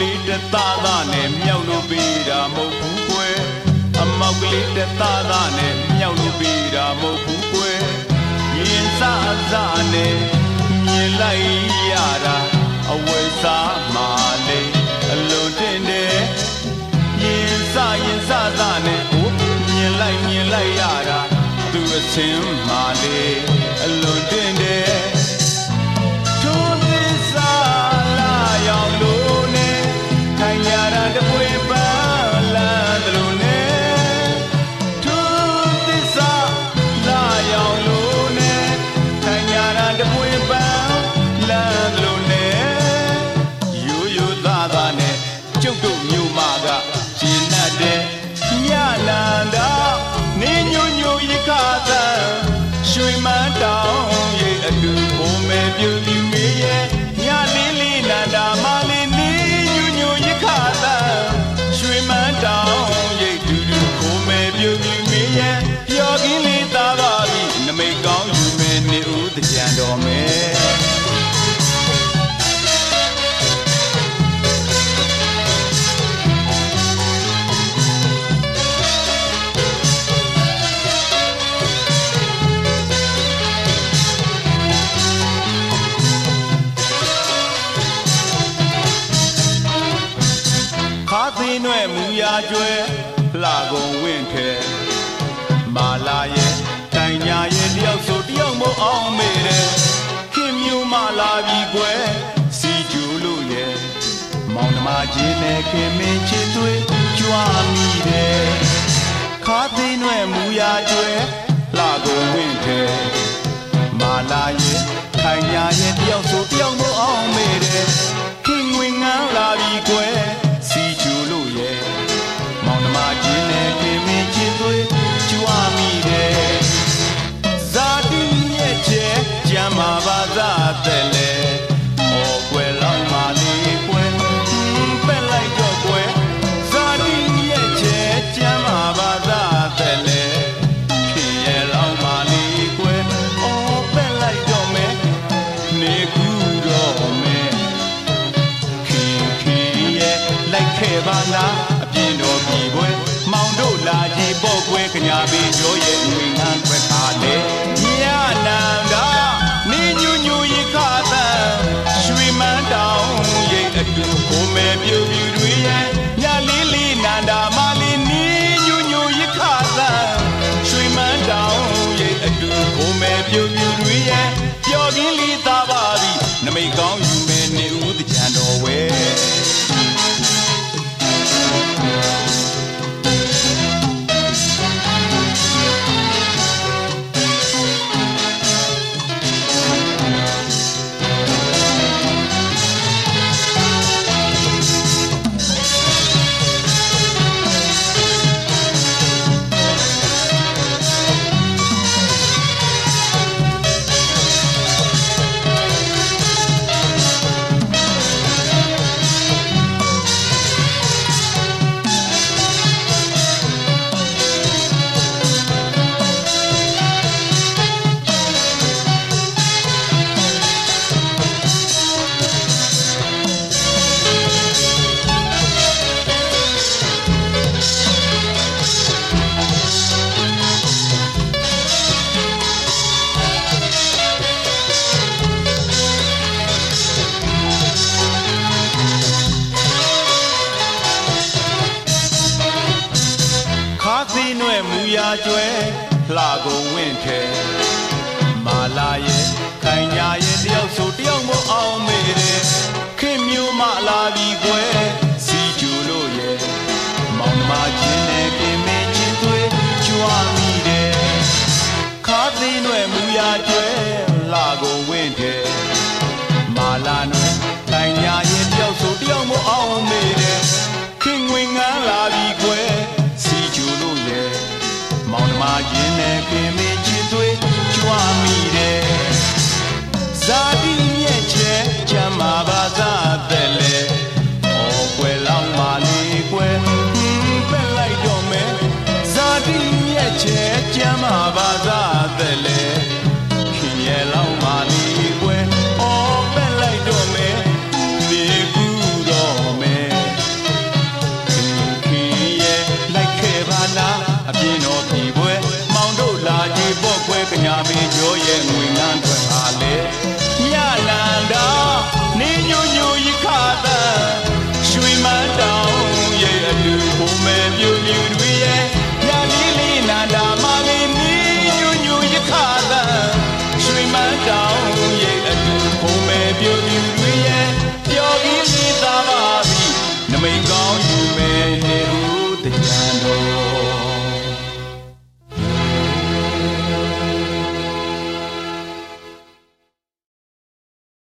လေးတသားသားနဲ့မြောက်လို့ပေးတာမဟုတ်ဘူးကွယ်အမောက်ကလေးတသားသားနဲ့မြောက်လို့ပေးတာမဟုတ်ဘူးကွယ်ရင်စားစားနဲ့မြင်လိုက်ရတာအဝယ်စားမာလေးအလုံးတင်တယ်ရင်စားရင်စားစားနဲ့ဟိုမြင်လိုက်မြင်လိုက်ရတာသူအစင်းမာလေးအလုံး တောင်ရဲ့အတူဘုံမဲ့ပြူ ခါသိနွဲ့မူရာကျွဲလှကုန်ဝင့်ထဲမာလာရဲ့တိုင်ညာရဲ့တယောက်ဆိုတယောက်မအောင်မေတဲ့ခင်မျိုးမလာပြီကွယ်စီကျူလို့ရဲ့မောင်နှမချင်းနဲ့ခင်မင်းချစ်သွေးကြွားမိတယ်ခါသိနွဲ့မူရာကျွဲလှကုန်ဝင့်ထဲမာလာရဲ့တိုင်ညာရဲ့တယောက်ဆို သား ခါသီးနွဲ့မူရာကျွဲလှကုန်ဝင့်ထဲမာလာရဲ့ခိုင်ညာရဲ့တယောက်ဆိုတယောက်မအောင်မေတဲ့ခင်မျိုးမလာပြီကွယ်စီကျူလို့ရဲ့မောင်နှမချင်းနဲ့ခင်မင်းချင်းသွေးကြွားမိတယ်ခါသီးနွဲ့မူရာကျွဲ ဘာသာတယ်လေခင်ရဲ့လောက်ပါလီပွဲအော်ပက်လိုက်တော့မယ်ဒီကူတော့မယ်ခင်ခင်ရဲ့လိုက်ခဲ့ပါလားအပြင်းတော်ပြီပွဲမောင်တို့လာကြည့်ပေါ့ပွဲပညာမေး